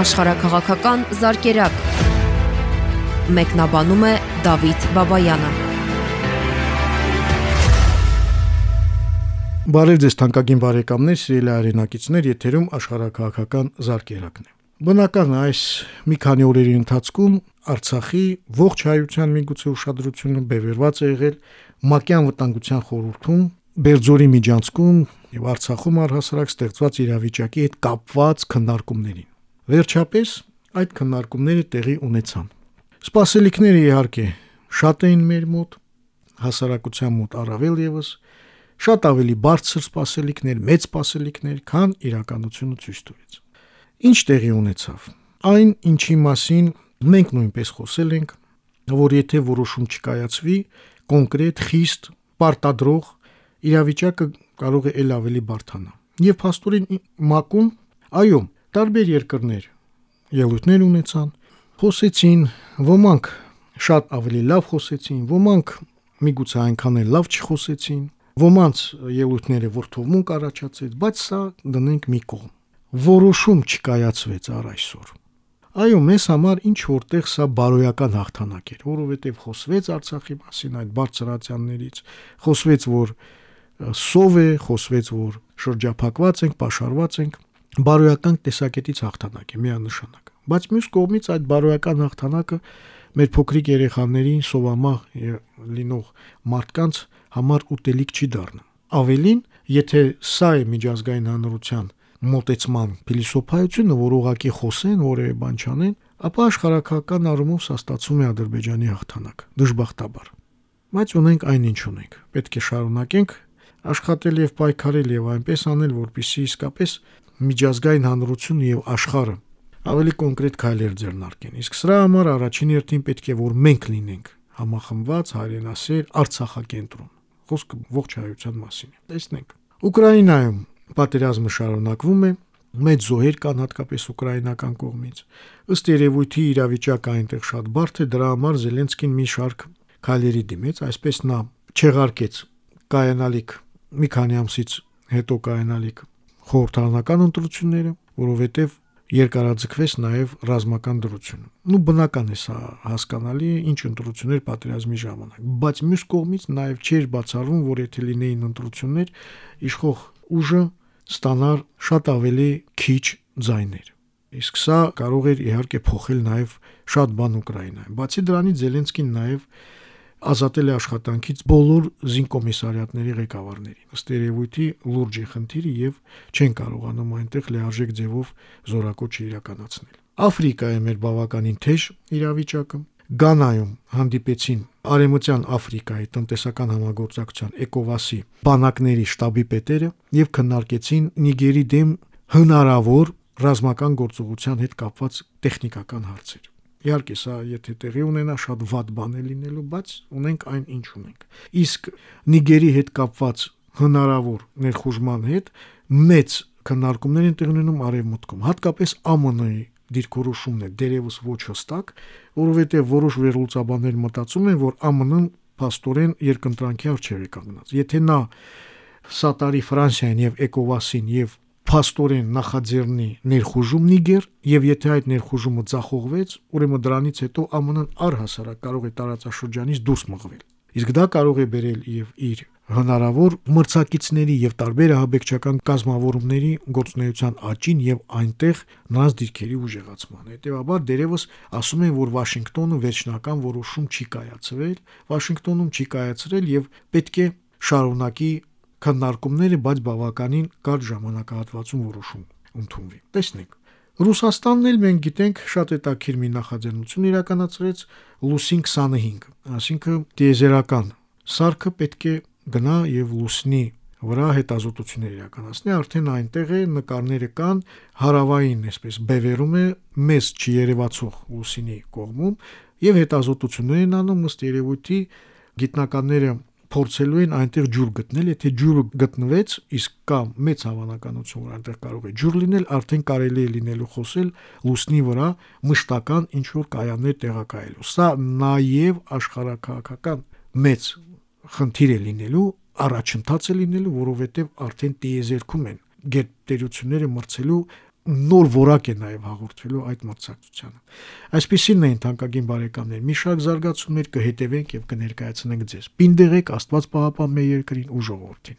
աշխարհակղական զարգերակ։ Մեկնաբանում է Դավիթ Բաբայանը։ Բարև ձեզ թանկագին բարեկամներ, սիրելի հայրենակիցներ, եթերում աշխարհակղական զարգերակն է։ Բնական այս մի քանի օրերի ընթացքում Արցախի ողջ հայության միգուցե ուշադրությունը բևեռված է եղել Մակյան վտանգության խորհրդում Բերձորի միջանցքում եւ Արցախում առհասարակ ստեղծված իրավիճակի հետ կապված քննարկումներին։ Վերջապես այդ քննարկումները տեղի ունեցան։ Սպասելիքները իհարկե շատ էին մեր մոտ, հասարակության մոտ առավել եւս, շատ ավելի բարձր սպասելիքներ, մեծ սպասելիքներ, քան իրականությունը ցույց տվեց։ Ինչ տեղի ունեցավ։ Այն, ինչի մասին մենք նույնպես խոսել ենք, որ եթե որոշում չկայացվի, կոնկրետ, խիստ, պարտադրող իրավիճակը կարող է ել ավելի բարթանա։ Եվ փաստորեն մակում, այո, տարբեր երկրներ ելույթներ ունեցան, խոսեցին, ոմանք շատ ավելի լավ խոսեցին, ոմանք միգուցե այնքան էլ լավ չխոսեցին, ոմանց ելույթները որթողմունք առաջացեց, բայց սա դնենք մի կողմ։ Որոշում չկայացվեց առ այսօր։ Այո, մեզ համար ինչ որտեղ սա բարոյական հաղթանակ էր, որովհետև խոսվեց Արցախի մասին այդ բարձրացյաններից, խոսվեց, որ սով է, խոսվեց, որ շրջափակված ենք, պաշարված ենք, բարոյական տեսակետից հաղթանակ է միանշանակ։ Բայց մյուս կողմից այդ բարոյական հաղթանակը մեր փոքրիկ երեխաներին սովամահ լինող մարդկանց համար ուտելիք չի դառնում։ Ավելին, եթե սա է միջազգային հանրության մոտեցման փիլիսոփայությունը, որ ուղակի խոսեն, որևէ բան չանեն, ապա աշխարհակական առումով սա ստացվում է Ադրբեջանի հաղթանակ, դժբախտաբար։ Բայց ունենք այնինչ ունենք։ Պետք է շարունակենք աշխատել եւ պայքարել եւ այնպես անել, որպիսի իսկապես միջազգային հանրությունը եւ աշխարհը ավելի կոնկրետ քայլեր ձեռնարկեն։ Իսկ սրա համար առաջին հերթին պետք է որ մենք լինենք համախմբված հայրենասեր Արցախակենտրոն։ Խոսքը ողջ հայության մասին է։ Տեսնենք։ Ուկրաինայում պատերազմը շարունակվում է, մեծ զոհեր կան հատկապես ուկրաինական կողմից։ Ըստ երևույթի իրավիճակը այնտեղ շատ բարդ է, դրա համար Զելենսկին մի շարք քայլերի դիմեց, այսպես նա չեղարկեց կայանալիք մի քանի ամսից հետո կայանալիք խորհրդարանական ընտրությունները, որովհետև երկարաձգվեց նաև ռազմական դրությունը։ Ну բնական է սա հասկանալի է, ինչ ընտրություններ պատերազմի ժամանակ, բայց մյուս կողմից նաև չէր բացառվում, որ եթե լինեին ընտրություններ, իշխող ուժը ստանար շատ ավելի քիչ ձայներ։ Իսկ սա կարող էր իհարկե փոխել նաև շատ բան Ուկրաինայում։ Բացի դրանից Զելենսկին նաև ազատել է աշխատանքից բոլոր զինկոմիսարիատների ղեկավարներին։ Ըստ երևույթի լուրջ է խնդիրը եւ չեն կարողանում այնտեղ լիարժեք ձևով զորակոչը իրականացնել։ Աֆրիկայի մեր բավականին թեժ իրավիճակը Գանայում հանդիպեցին Արեմության Աֆրիկայի տնտեսական համագործակցության ECOWAS-ի բանակների շտաբի պետերը եւ քննարկեցին Նիգերի դեմ հնարավոր ռազմական գործողության հետ կապված տեխնիկական հարցեր։ Իհարկե սա եթե տեղի ունենա շատ վատ բան է լինելու, բայց ունենք այն ինչ ունենք։ Իսկ Նիգերի հետ կապված հնարավոր ներխուժման հետ մեծ քննարկումներ են տեղի ունենում արևմուտքում, հատկապես ԱՄՆ-ի դիրքորոշումն է դերևս ոչ հստակ, որովհետև որոշ վերլուծաբաններ մտածում են, որ ԱՄՆ-ն փաստորեն երկընտրանքի արժեր է կանգնած։ Եթե նա սատարի Ֆրանսիային եւ ECOWAS-ին եւ փաստորեն նախաձեռնի ներխուժում Նիգեր եւ եթե այդ ներխուժումը ցախողվեց, ուրեմն դրանից հետո ԱՄՆ-ն առհասարակ կարող է տարածաշրջանից դուրս մղվել։ Իսկ դա կարող է բերել եւ իր հնարավոր մրցակիցների եւ տարբեր ահաբեկչական կազմավորումների գործունեության աճին եւ այնտեղ նրանց դիրքերի ուժեղացման։ Հետևաբար դերևս ասում են, որ Վաշինգտոնը վերջնական որոշում չի կայացրել, Վաշինգտոնում չի կայացրել եւ պետք է շարունակի քննարկումները, բայց բավականին կարճ ժամանակահատվածում որոշում ընդունվի։ Տեսնենք։ Ռուսաստանն էլ մենք գիտենք շատ հետաքրիր մի նախաձեռնություն իրականացրեց Լուսին 25, այսինքն դիեզերական սարքը պետք է գնա եւ լուսնի վրա հետազոտություններ իրականացնի, արդեն այնտեղ է նկարները կան, հարավային, այսպես բևերում է մեծ չերևացող լուսինի կողմում եւ հետազոտություններ են անում ըստ երևույթի գիտնականները փորձելու են այնտեղ ջուր գտնել, եթե ջուրը գտնվեց, իսկ կա մեծ հավանականություն, որ այնտեղ կարող է ջուր լինել, արդեն կարելի է լինելու խոսել լուսնի վրա մշտական ինչ որ կայաններ տեղակայելու։ Սա նաև աշխարհակահաղական մեծ խնդիր է լինելու, առաջընթաց է լինելու, որովհետև արդեն տիեզերքում են գերտերությունները մրցելու նոր ворակ է նաև հաղորդվելու այդ մրցակցությանը։ Այսպեսին էին թանկագին բարեկամներ, մի շարք զարգացումներ կհետևենք եւ կներկայացնենք ձեզ։ Պինդեղեք Աստված պահապան մեր երկրին ու ժողովրդին։